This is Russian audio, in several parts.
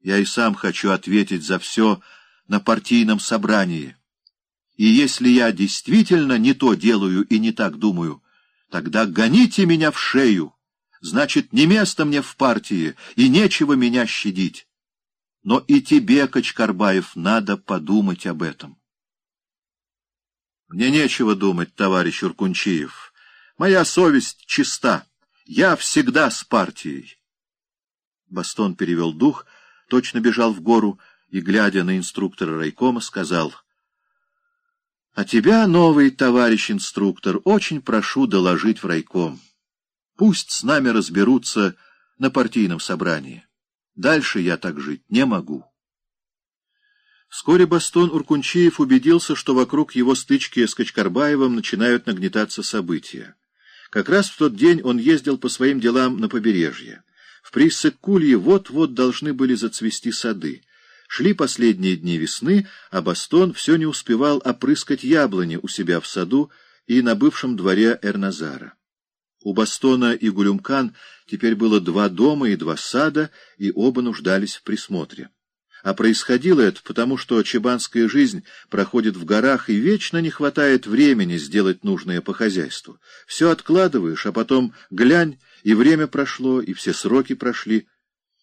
Я и сам хочу ответить за все на партийном собрании. И если я действительно не то делаю и не так думаю, тогда гоните меня в шею. Значит, не место мне в партии, и нечего меня щадить. Но и тебе, Качкарбаев, надо подумать об этом. Мне нечего думать, товарищ Уркунчиев. Моя совесть чиста. Я всегда с партией. Бастон перевел дух, точно бежал в гору и, глядя на инструктора райкома, сказал, «А тебя, новый товарищ инструктор, очень прошу доложить в райком. Пусть с нами разберутся на партийном собрании. Дальше я так жить не могу». Вскоре Бастон Уркунчиев убедился, что вокруг его стычки с Качкарбаевым начинают нагнетаться события. Как раз в тот день он ездил по своим делам на побережье. В Приссык-Кулье вот-вот должны были зацвести сады. Шли последние дни весны, а Бастон все не успевал опрыскать яблони у себя в саду и на бывшем дворе Эрназара. У Бастона и Гулюмкан теперь было два дома и два сада, и оба нуждались в присмотре. А происходило это потому, что чебанская жизнь проходит в горах, и вечно не хватает времени сделать нужное по хозяйству. Все откладываешь, а потом глянь, и время прошло, и все сроки прошли.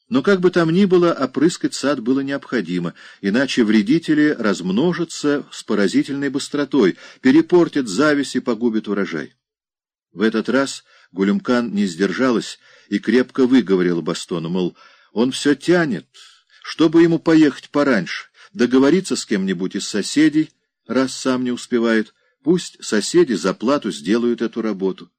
Но как бы там ни было, опрыскать сад было необходимо, иначе вредители размножатся с поразительной быстротой, перепортят зависть и погубят урожай. В этот раз Гулюмкан не сдержалась и крепко выговорила Бастону, мол, он все тянет, чтобы ему поехать пораньше, договориться с кем-нибудь из соседей, раз сам не успевает, пусть соседи за плату сделают эту работу.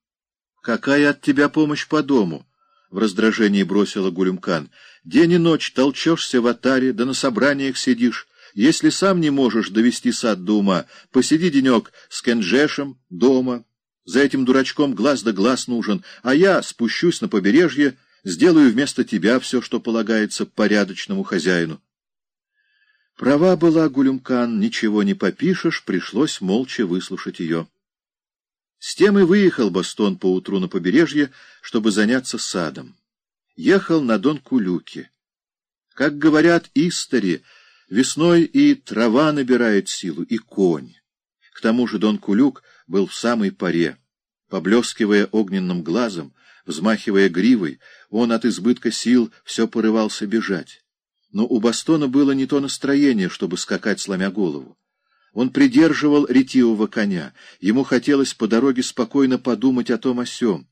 «Какая от тебя помощь по дому?» — в раздражении бросила Гулюмкан. «День и ночь толчешься в атаре, да на собраниях сидишь. Если сам не можешь довести сад до ума, посиди денек с Кенджешем дома. За этим дурачком глаз да глаз нужен, а я спущусь на побережье, сделаю вместо тебя все, что полагается порядочному хозяину». Права была Гулюмкан, ничего не попишешь, пришлось молча выслушать ее. С тем и выехал Бастон поутру на побережье, чтобы заняться садом. Ехал на Дон Кулюки. Как говорят истори, весной и трава набирает силу, и конь. К тому же Дон Кулюк был в самой паре. Поблескивая огненным глазом, взмахивая гривой, он от избытка сил все порывался бежать. Но у Бастона было не то настроение, чтобы скакать, сломя голову. Он придерживал ретивого коня. Ему хотелось по дороге спокойно подумать о том о сём.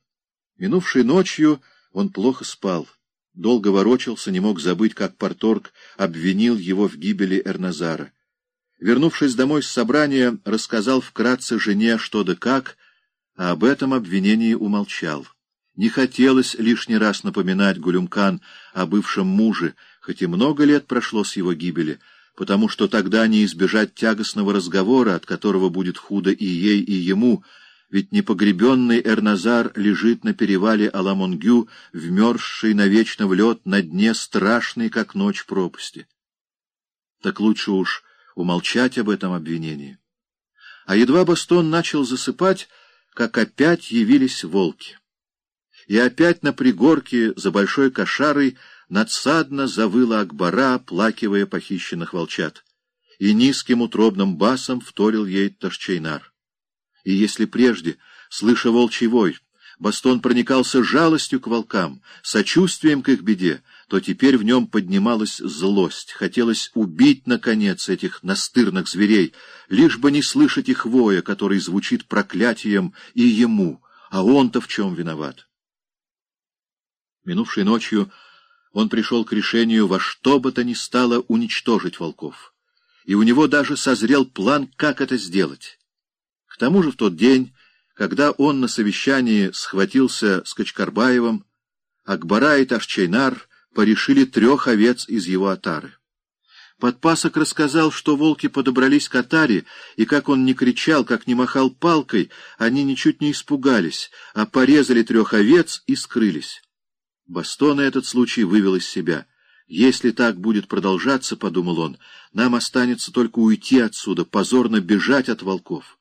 Минувшей ночью он плохо спал. Долго ворочался, не мог забыть, как Порторг обвинил его в гибели Эрназара. Вернувшись домой с собрания, рассказал вкратце жене что да как, а об этом обвинении умолчал. Не хотелось лишний раз напоминать Гулюмкан о бывшем муже, хоть и много лет прошло с его гибели — потому что тогда не избежать тягостного разговора, от которого будет худо и ей, и ему, ведь непогребенный Эрназар лежит на перевале Аламонгю, вмерзший навечно в лед на дне страшной, как ночь пропасти. Так лучше уж умолчать об этом обвинении. А едва Бастон начал засыпать, как опять явились волки. И опять на пригорке за большой кошарой надсадно завыла Акбара, оплакивая похищенных волчат, и низким утробным басом вторил ей Ташчейнар. И если прежде, слыша волчий вой, Бастон проникался жалостью к волкам, сочувствием к их беде, то теперь в нем поднималась злость, хотелось убить, наконец, этих настырных зверей, лишь бы не слышать их воя, который звучит проклятием и ему, а он-то в чем виноват. Минувшей ночью он пришел к решению во что бы то ни стало уничтожить волков. И у него даже созрел план, как это сделать. К тому же в тот день, когда он на совещании схватился с Качкарбаевым, Акбара и Ташчайнар порешили трех овец из его отары. Подпасок рассказал, что волки подобрались к отаре, и как он не кричал, как не махал палкой, они ничуть не испугались, а порезали трех овец и скрылись. Бастона этот случай вывел из себя. «Если так будет продолжаться, — подумал он, — нам останется только уйти отсюда, позорно бежать от волков».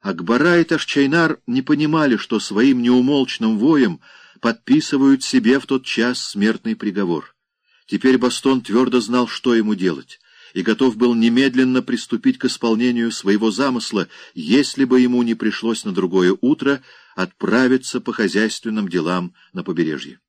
Акбара и Ташчайнар не понимали, что своим неумолчным воем подписывают себе в тот час смертный приговор. Теперь Бастон твердо знал, что ему делать, и готов был немедленно приступить к исполнению своего замысла, если бы ему не пришлось на другое утро отправиться по хозяйственным делам на побережье.